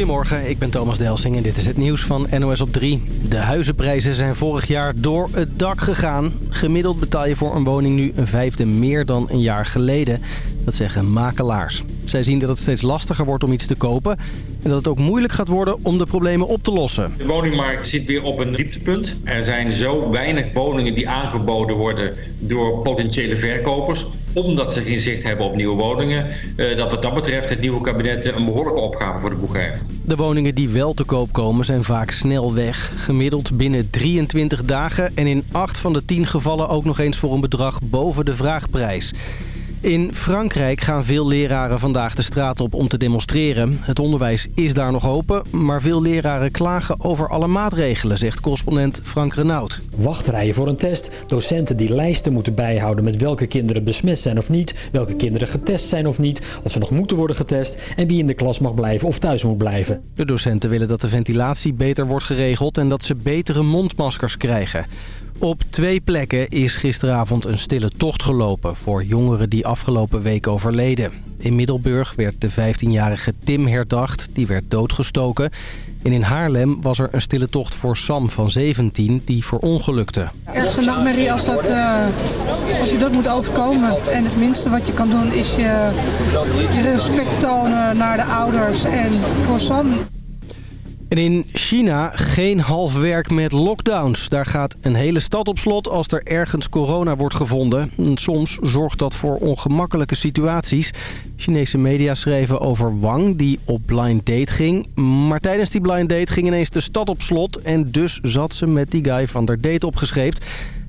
Goedemorgen, ik ben Thomas Delsing en dit is het nieuws van NOS op 3. De huizenprijzen zijn vorig jaar door het dak gegaan. Gemiddeld betaal je voor een woning nu een vijfde meer dan een jaar geleden. Dat zeggen makelaars. Zij zien dat het steeds lastiger wordt om iets te kopen... en dat het ook moeilijk gaat worden om de problemen op te lossen. De woningmarkt zit weer op een dieptepunt. Er zijn zo weinig woningen die aangeboden worden door potentiële verkopers omdat ze geen zicht hebben op nieuwe woningen... Eh, dat wat dat betreft het nieuwe kabinet een behoorlijke opgave voor de boeg heeft. De woningen die wel te koop komen zijn vaak snel weg. Gemiddeld binnen 23 dagen en in 8 van de 10 gevallen ook nog eens voor een bedrag boven de vraagprijs. In Frankrijk gaan veel leraren vandaag de straat op om te demonstreren. Het onderwijs is daar nog open, maar veel leraren klagen over alle maatregelen, zegt correspondent Frank Renaud. Wachtrijen voor een test, docenten die lijsten moeten bijhouden met welke kinderen besmet zijn of niet, welke kinderen getest zijn of niet, of ze nog moeten worden getest en wie in de klas mag blijven of thuis moet blijven. De docenten willen dat de ventilatie beter wordt geregeld en dat ze betere mondmaskers krijgen. Op twee plekken is gisteravond een stille tocht gelopen voor jongeren die afgelopen week overleden. In Middelburg werd de 15-jarige Tim herdacht, die werd doodgestoken. En in Haarlem was er een stille tocht voor Sam van 17, die verongelukte. Ergste nachtmerrie als, dat, uh, als je dat moet overkomen. En het minste wat je kan doen is je respect tonen naar de ouders en voor Sam. En in China geen half werk met lockdowns. Daar gaat een hele stad op slot als er ergens corona wordt gevonden. En soms zorgt dat voor ongemakkelijke situaties. Chinese media schreven over Wang die op blind date ging. Maar tijdens die blind date ging ineens de stad op slot. En dus zat ze met die guy van der date opgescheept.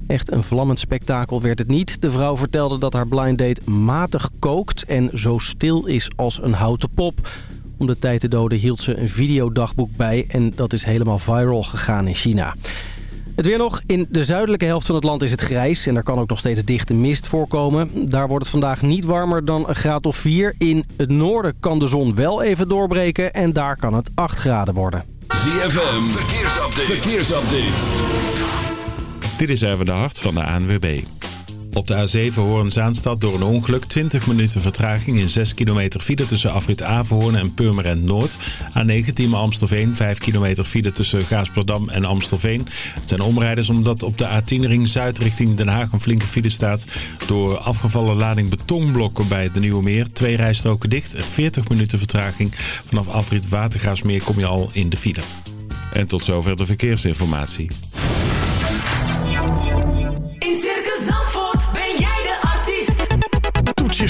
Echt een vlammend spektakel werd het niet. De vrouw vertelde dat haar blind date matig kookt en zo stil is als een houten pop. Om de tijd te doden hield ze een videodagboek bij en dat is helemaal viral gegaan in China. Het weer nog. In de zuidelijke helft van het land is het grijs en er kan ook nog steeds dichte mist voorkomen. Daar wordt het vandaag niet warmer dan een graad of 4. In het noorden kan de zon wel even doorbreken en daar kan het 8 graden worden. ZFM, verkeersupdate. verkeersupdate. Dit is even de hart van de ANWB. Op de A7 Hoorn-Zaanstad door een ongeluk 20 minuten vertraging in 6 kilometer file tussen Afrit Averhoorn en Purmerend Noord. A19 Amstelveen 5 kilometer file tussen Gaasperdam en Amstelveen. Het zijn omrijders omdat op de A10 ring Zuid richting Den Haag een flinke file staat. Door afgevallen lading betonblokken bij de Nieuwe Meer. Twee rijstroken dicht, 40 minuten vertraging. Vanaf Afrit Watergraafsmeer kom je al in de file. En tot zover de verkeersinformatie.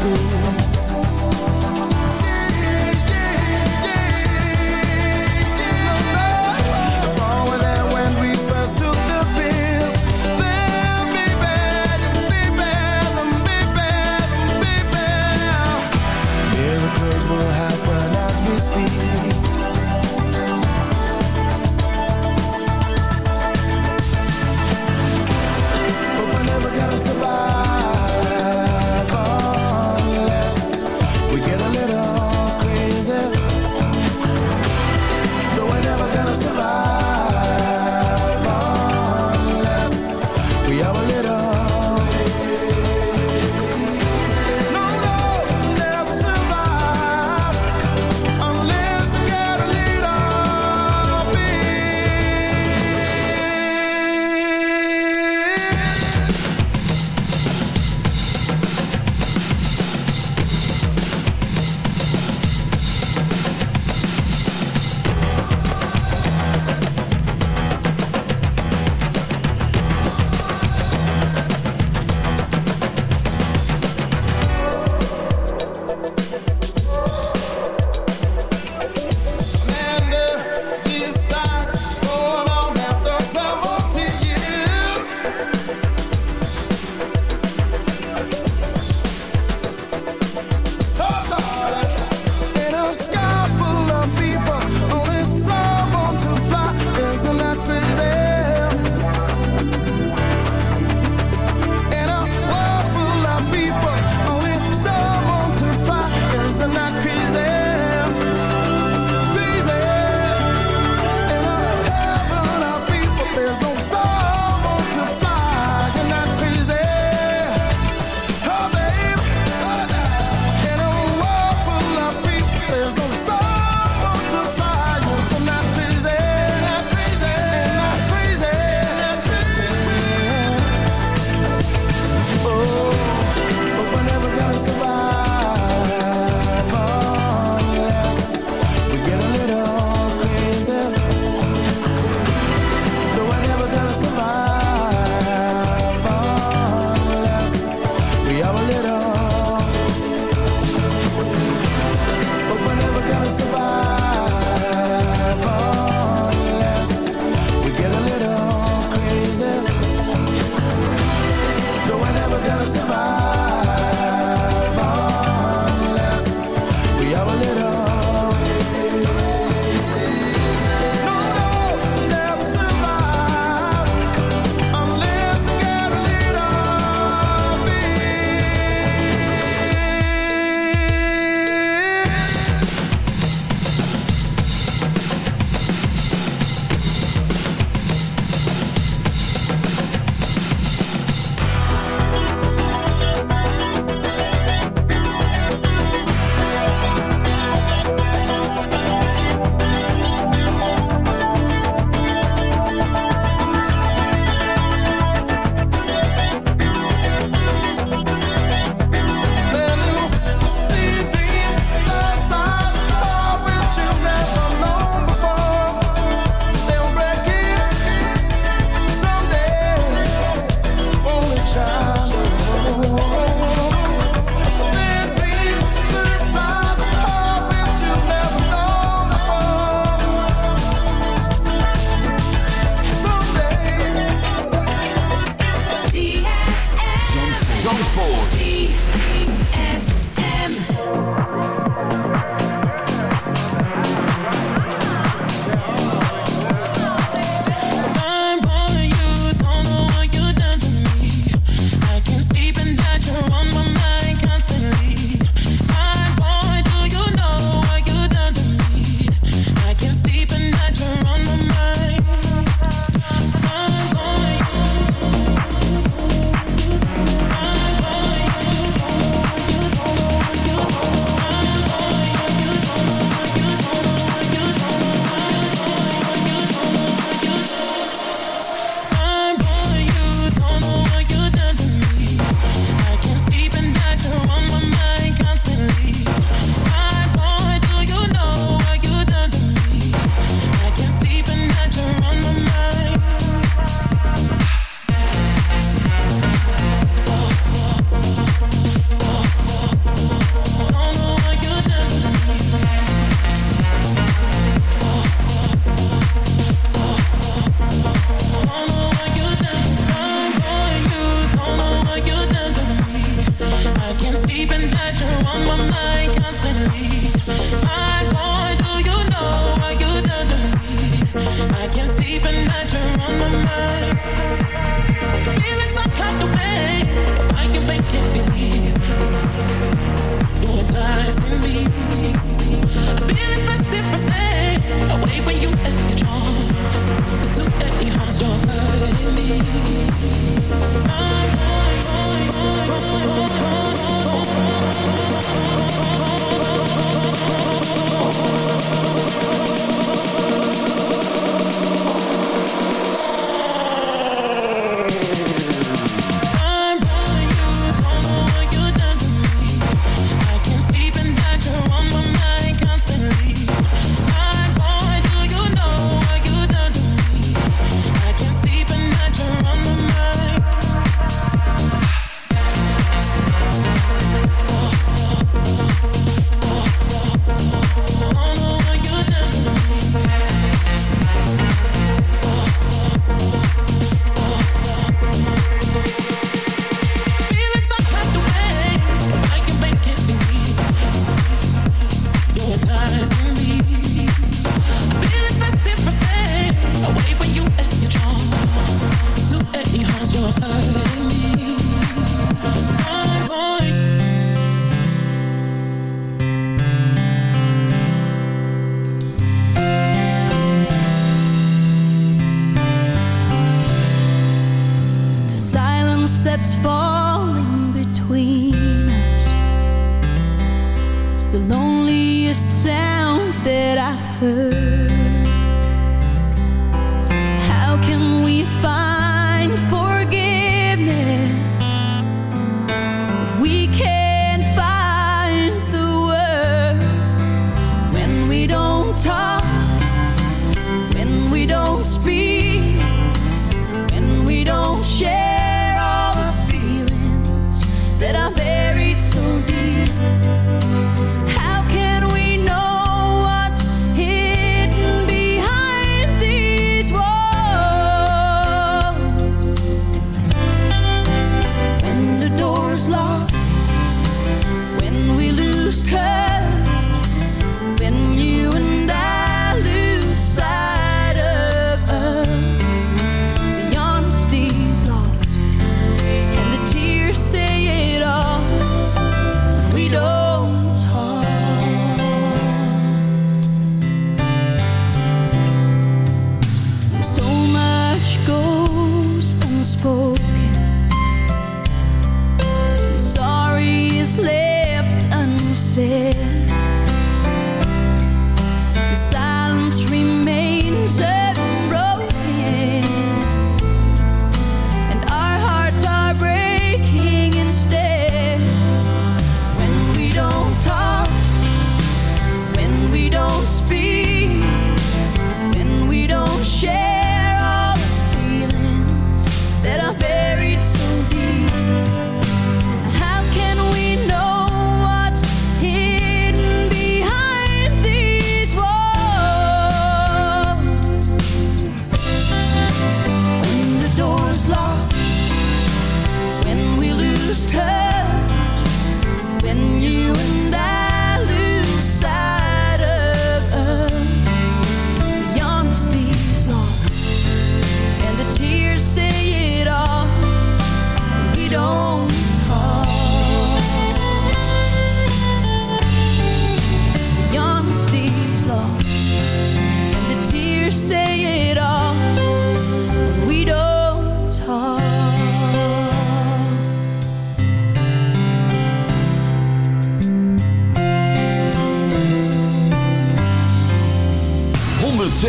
School.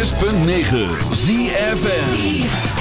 106.9 ZFN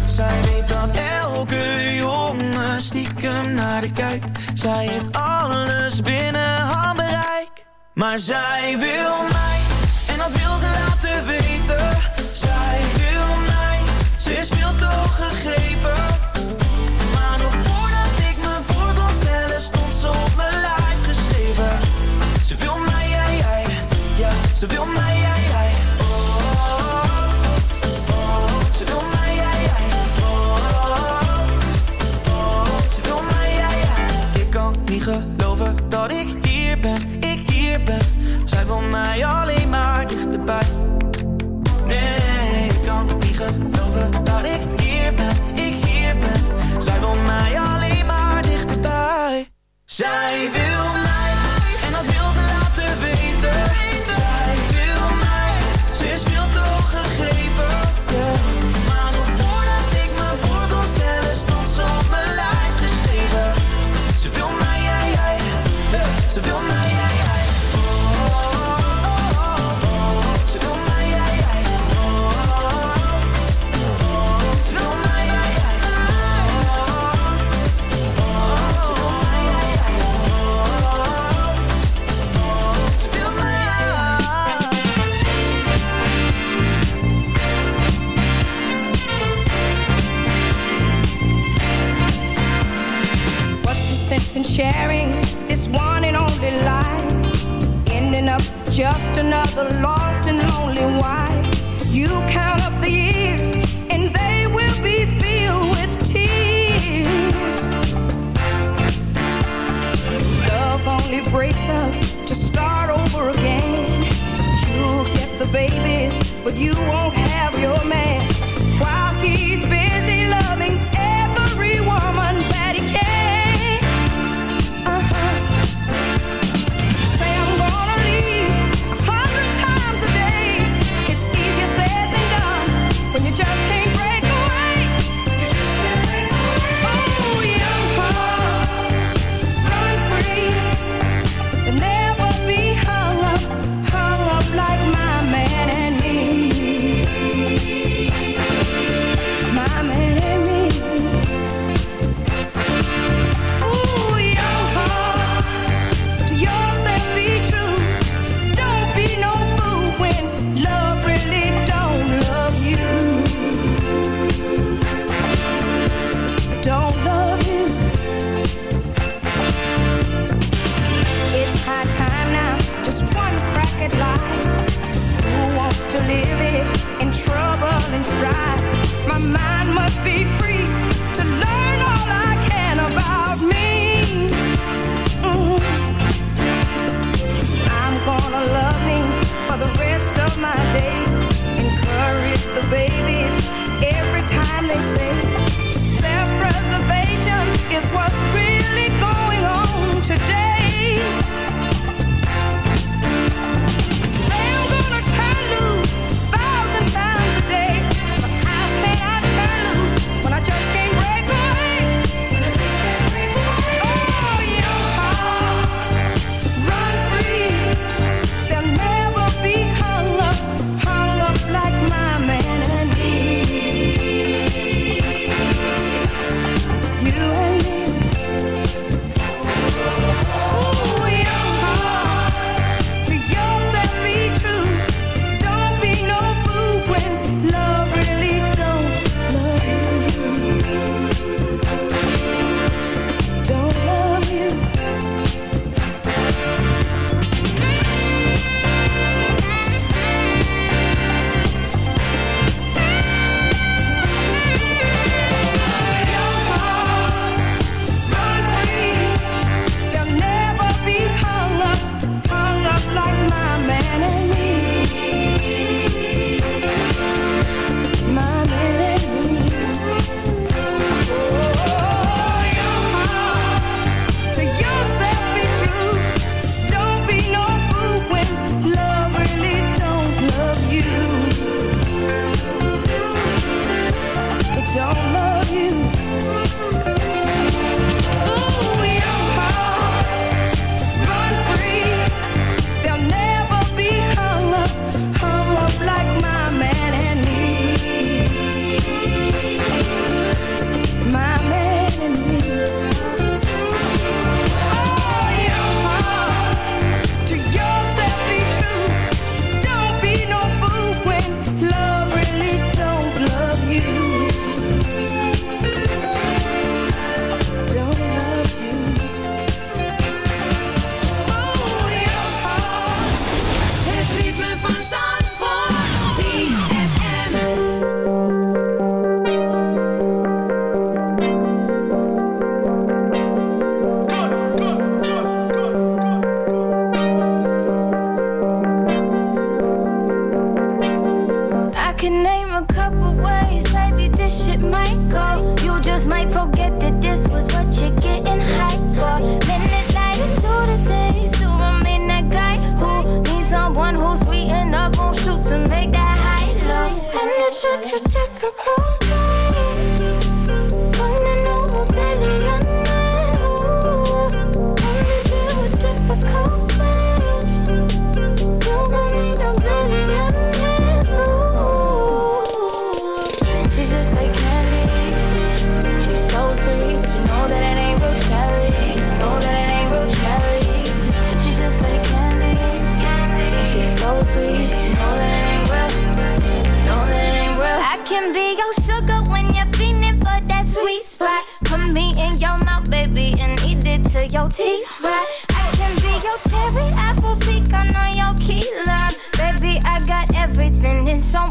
Zij weet dat elke jongen stiekem naar de kijkt. Zij heeft alles binnen handbereik Maar zij wil mij En dat wil ze laten weten. Zij wil mij Ze is veel te hoog gegrepen. Maar nog voordat ik me voor kon stellen Stond ze op mijn lijf geschreven. Ze wil mij, jij, jij Ja, ze wil mij, Zij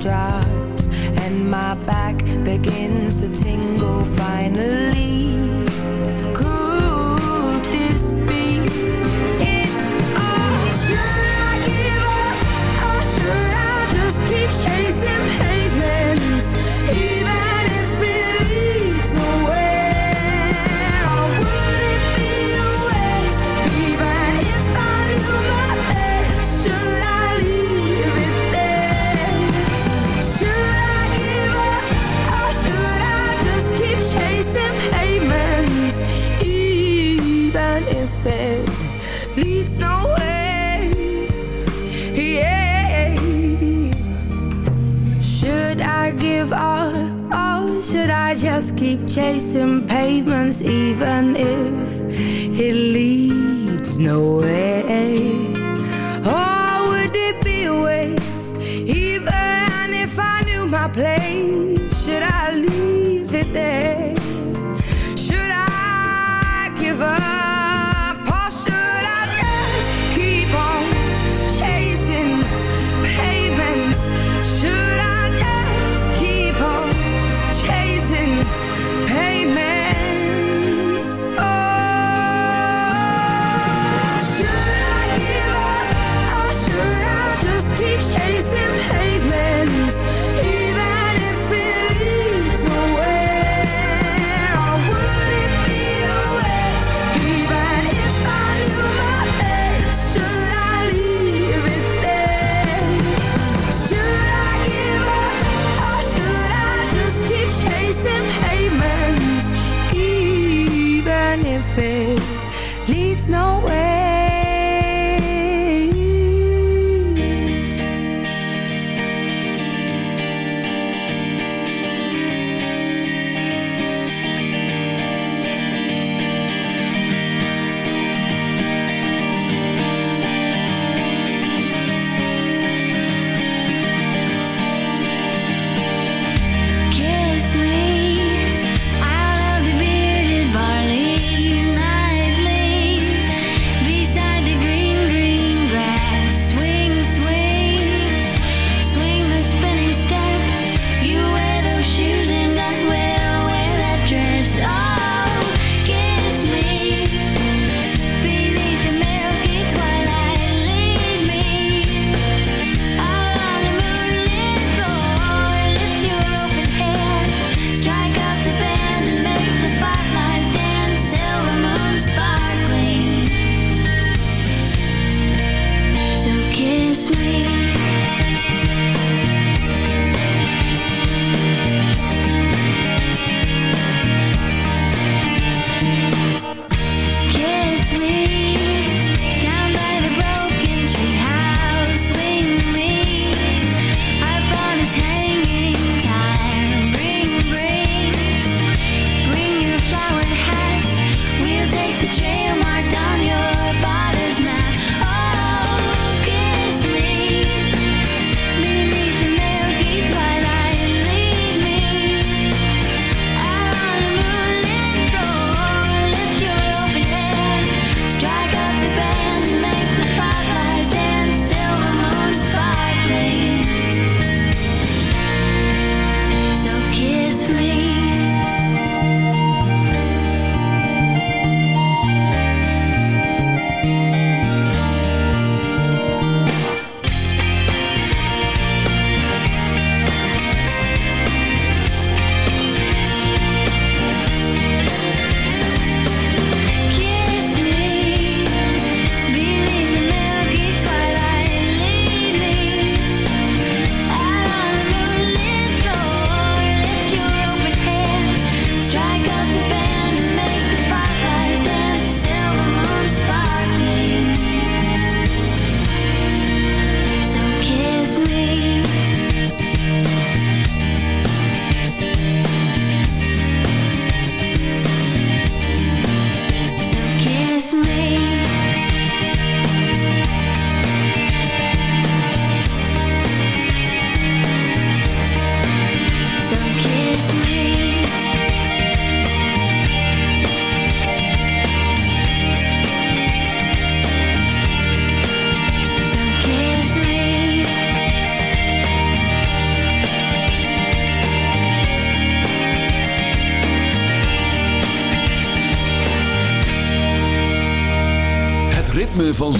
drops and my back begins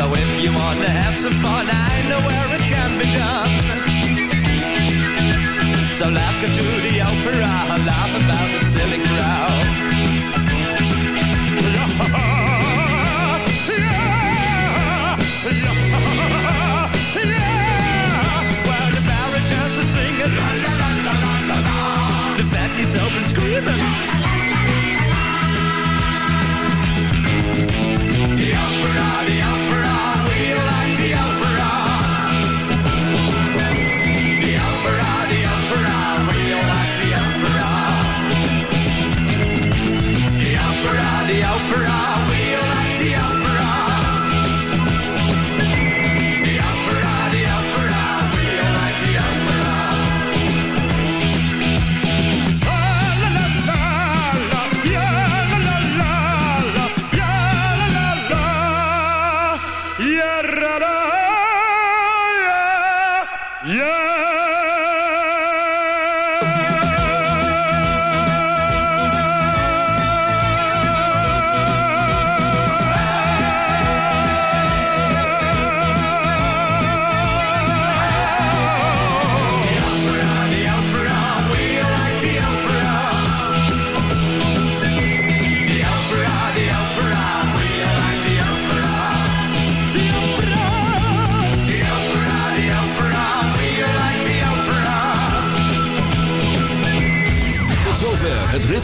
So if you want to have some fun, I know where it can be done. So let's go to the opera, laugh about the silly crowd. yeah, yeah, yeah. Well, the marriage has. La la la la la la. The fat is open screaming.